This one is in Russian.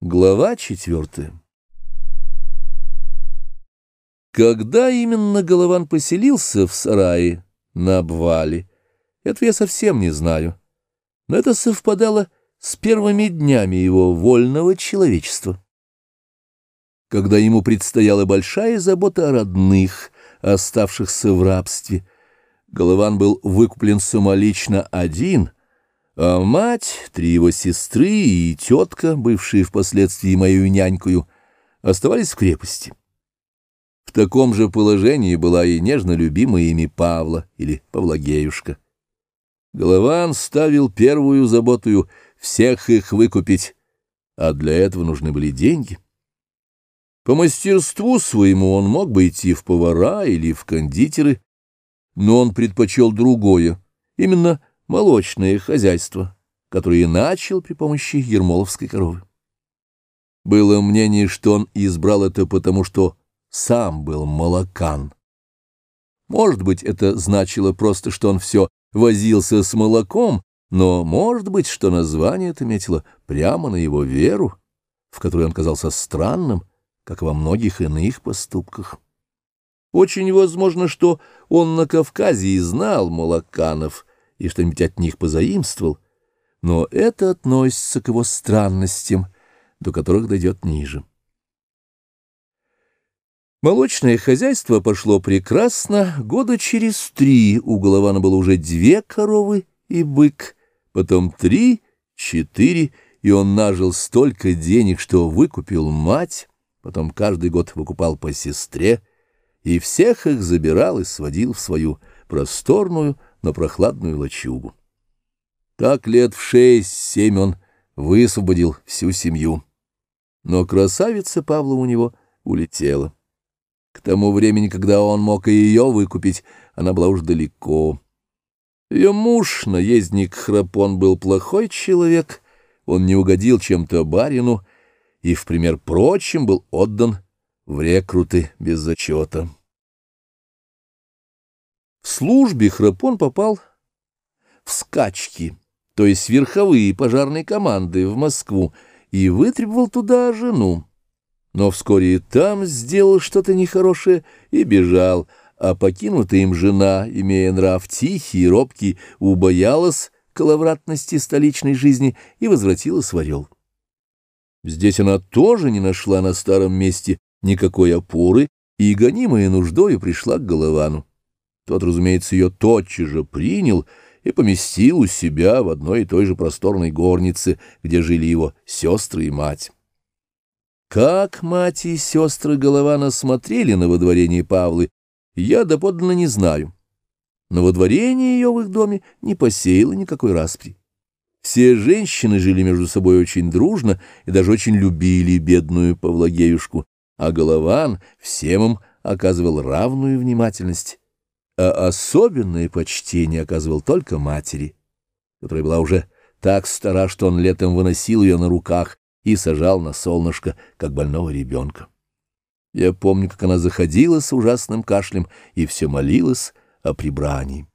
Глава четвертая Когда именно Голован поселился в сарае на обвале, этого я совсем не знаю, но это совпадало с первыми днями его вольного человечества. Когда ему предстояла большая забота о родных, оставшихся в рабстве, Голован был выкуплен самолично один — а мать, три его сестры и тетка, бывшие впоследствии мою нянькою, оставались в крепости. В таком же положении была и нежно любимая ими Павла или Павлагеюшка. Голован ставил первую заботую всех их выкупить, а для этого нужны были деньги. По мастерству своему он мог бы идти в повара или в кондитеры, но он предпочел другое, именно молочное хозяйство, которое начал при помощи ермоловской коровы. Было мнение, что он избрал это потому, что сам был молокан. Может быть, это значило просто, что он все возился с молоком, но может быть, что название это метило прямо на его веру, в которой он казался странным, как во многих иных поступках. Очень возможно, что он на Кавказе и знал молоканов — и что-нибудь от них позаимствовал, но это относится к его странностям, до которых дойдет ниже. Молочное хозяйство пошло прекрасно. Года через три у Голована было уже две коровы и бык, потом три, четыре, и он нажил столько денег, что выкупил мать, потом каждый год выкупал по сестре, и всех их забирал и сводил в свою просторную, но прохладную лачугу. Так лет в шесть-семь он высвободил всю семью. Но красавица Павла у него улетела. К тому времени, когда он мог и ее выкупить, она была уж далеко. Ее муж, наездник Храпон, был плохой человек, он не угодил чем-то барину и, в пример прочим, был отдан в рекруты без зачета. В службе Храпон попал в скачки, то есть верховые пожарные команды в Москву, и вытребовал туда жену. Но вскоре и там сделал что-то нехорошее и бежал, а покинутая им жена, имея нрав тихий и робкий, убоялась коловратности столичной жизни и возвратилась в Орел. Здесь она тоже не нашла на старом месте никакой опоры и, гонимая нуждою, пришла к Головану. Тот, разумеется, ее тотчас же принял и поместил у себя в одной и той же просторной горнице, где жили его сестры и мать. Как мать и сестры Голована смотрели на водворение Павлы, я доподлинно не знаю. Но водворение ее в их доме не посеяло никакой распри. Все женщины жили между собой очень дружно и даже очень любили бедную Павлогеюшку, а Голован всем им оказывал равную внимательность а особенное почтение оказывал только матери, которая была уже так стара, что он летом выносил ее на руках и сажал на солнышко, как больного ребенка. Я помню, как она заходила с ужасным кашлем и все молилась о прибрании.